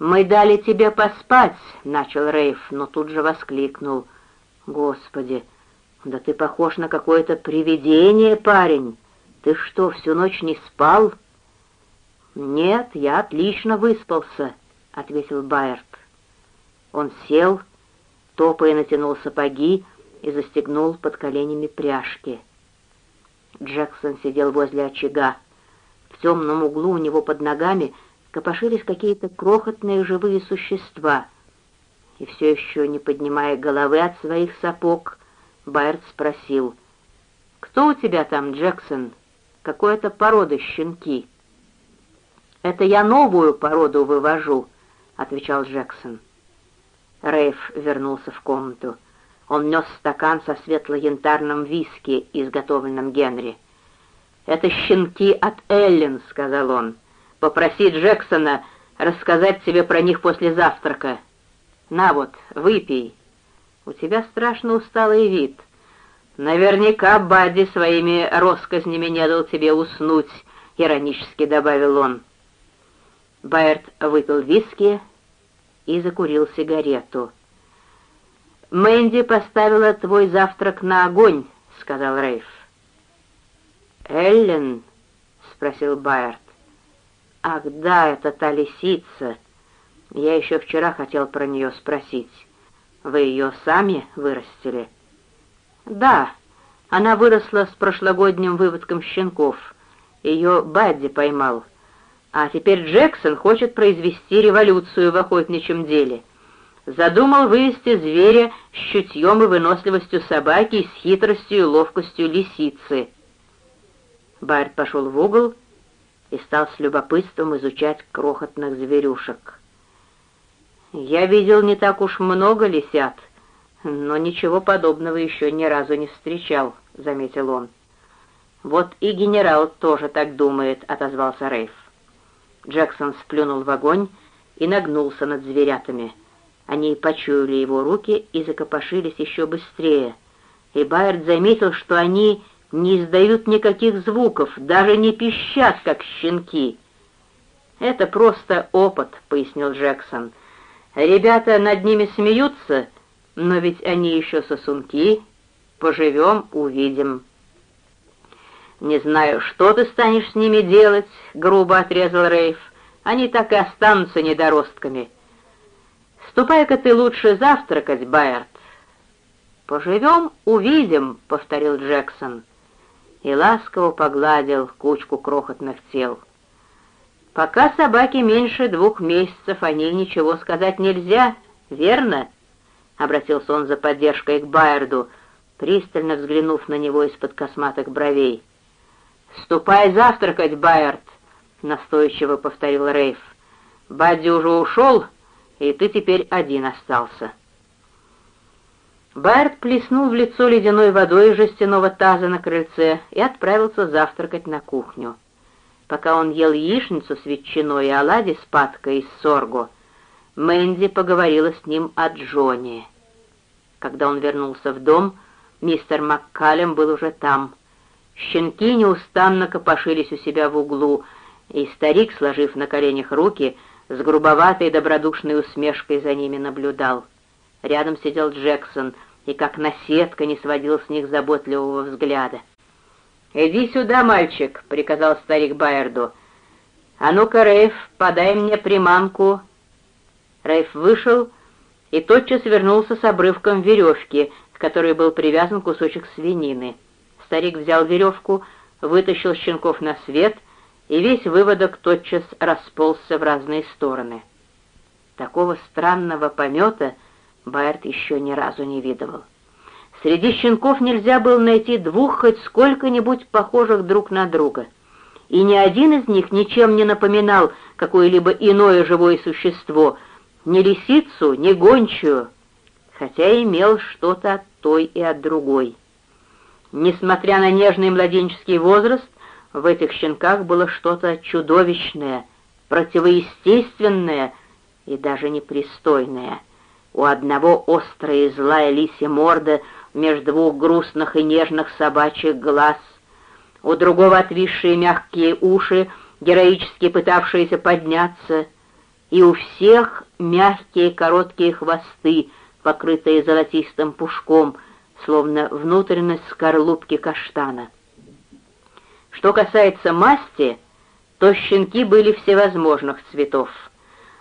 «Мы дали тебе поспать», — начал Рейф, но тут же воскликнул. «Господи, да ты похож на какое-то привидение, парень! Ты что, всю ночь не спал?» «Нет, я отлично выспался», — ответил Байерт. Он сел, топая натянул сапоги и застегнул под коленями пряжки. Джексон сидел возле очага. В темном углу у него под ногами копошились какие-то крохотные живые существа. И все еще, не поднимая головы от своих сапог, Байерт спросил, «Кто у тебя там, Джексон? Какой-то породы щенки?» «Это я новую породу вывожу», — отвечал Джексон. Рейф вернулся в комнату. Он нес стакан со светло-янтарным виски, изготовленным Генри. «Это щенки от Эллен», — сказал он. «Попроси Джексона рассказать тебе про них после завтрака. На вот, выпей. У тебя страшно усталый вид. Наверняка Бадди своими росказнями не дал тебе уснуть», — иронически добавил он. Байерт выпил виски и закурил сигарету. «Мэнди поставила твой завтрак на огонь», — сказал Рейф. «Эллен?» — спросил Байерт. «Ах да, это та лисица. Я еще вчера хотел про нее спросить. Вы ее сами вырастили?» «Да, она выросла с прошлогодним выводком щенков. Ее Бадди поймал. А теперь Джексон хочет произвести революцию в охотничьем деле. Задумал вывести зверя с чутьем и выносливостью собаки и с хитростью и ловкостью лисицы. Барт пошел в угол и стал с любопытством изучать крохотных зверюшек. «Я видел не так уж много лисят, но ничего подобного еще ни разу не встречал», — заметил он. «Вот и генерал тоже так думает», — отозвался Рейф. Джексон сплюнул в огонь и нагнулся над зверятами. Они почуяли его руки и закопошились еще быстрее. И Байерд заметил, что они не издают никаких звуков, даже не пищат, как щенки. «Это просто опыт», — пояснил Джексон. «Ребята над ними смеются, но ведь они еще сосунки. Поживем — увидим». «Не знаю, что ты станешь с ними делать», — грубо отрезал Рейф. «Они так и останутся недоростками». «Ступай-ка ты лучше завтракать, Байерт». «Поживем, увидим», — повторил Джексон. И ласково погладил кучку крохотных тел. «Пока собаке меньше двух месяцев, о ней ничего сказать нельзя, верно?» — обратился он за поддержкой к Байерду, пристально взглянув на него из-под косматых бровей. «Ступай завтракать, Байерт!» — настойчиво повторил Рейф. «Бадди уже ушел, и ты теперь один остался». Байерт плеснул в лицо ледяной водой из жестяного таза на крыльце и отправился завтракать на кухню. Пока он ел яичницу с ветчиной и оладьи с паткой из сорго, Мэнди поговорила с ним о Джоне. Когда он вернулся в дом, мистер Маккалем был уже там — Щенки неустанно копошились у себя в углу, и старик, сложив на коленях руки, с грубоватой добродушной усмешкой за ними наблюдал. Рядом сидел Джексон и как наседка не сводил с них заботливого взгляда. «Иди сюда, мальчик», — приказал старик Байерду. «А ну-ка, Рейф, подай мне приманку». Рейф вышел и тотчас вернулся с обрывком веревки, к которой был привязан кусочек свинины. Старик взял веревку, вытащил щенков на свет, и весь выводок тотчас расползся в разные стороны. Такого странного помета Байерт еще ни разу не видывал. Среди щенков нельзя было найти двух хоть сколько-нибудь похожих друг на друга, и ни один из них ничем не напоминал какое-либо иное живое существо, ни лисицу, ни гончую, хотя имел что-то от той и от другой. Несмотря на нежный младенческий возраст, в этих щенках было что-то чудовищное, противоестественное и даже непристойное. У одного острая и злая лисья морда между двух грустных и нежных собачьих глаз, у другого отвисшие мягкие уши, героически пытавшиеся подняться. и у всех мягкие короткие хвосты, покрытые золотистым пушком, словно внутренность скорлупки каштана. Что касается масти, то щенки были всевозможных цветов,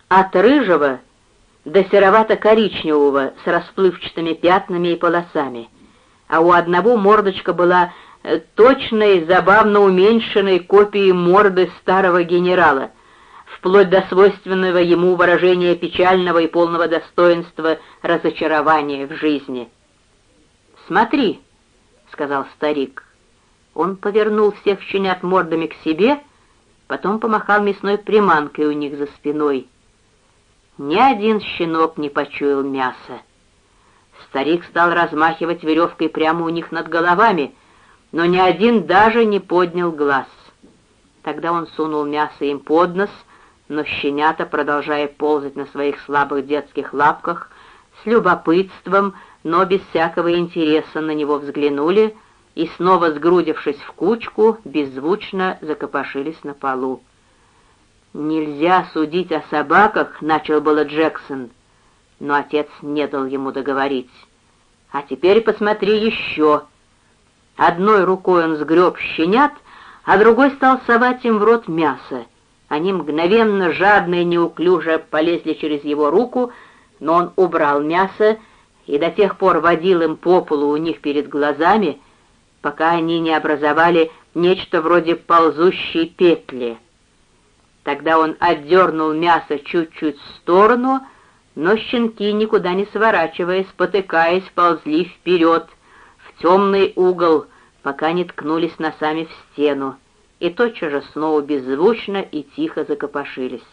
от рыжего до серовато-коричневого с расплывчатыми пятнами и полосами, а у одного мордочка была э, точной, забавно уменьшенной копией морды старого генерала, вплоть до свойственного ему выражения печального и полного достоинства разочарования в жизни. «Смотри», — сказал старик. Он повернул всех щенят мордами к себе, потом помахал мясной приманкой у них за спиной — ни один щенок не почуял мяса. Старик стал размахивать веревкой прямо у них над головами, но ни один даже не поднял глаз. Тогда он сунул мясо им под нос, но щенята, продолжая ползать на своих слабых детских лапках, с любопытством, но без всякого интереса на него взглянули и, снова сгрудившись в кучку, беззвучно закопошились на полу. «Нельзя судить о собаках», — начал было Джексон, но отец не дал ему договорить. «А теперь посмотри еще». Одной рукой он сгреб щенят, а другой стал совать им в рот мясо. Они мгновенно, жадно и неуклюже полезли через его руку, но он убрал мясо и до тех пор водил им по полу у них перед глазами, пока они не образовали нечто вроде ползущей петли. Тогда он отдернул мясо чуть-чуть в сторону, но щенки, никуда не сворачиваясь, спотыкаясь, ползли вперед, в темный угол, пока не ткнулись носами в стену, и тотчас же снова беззвучно и тихо закопошились.